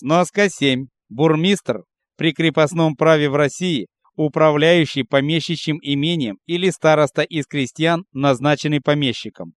Сноска 7. Бурмистр при крепостном праве в России, управляющий помещичьим имением или староста из крестьян, назначенный помещиком.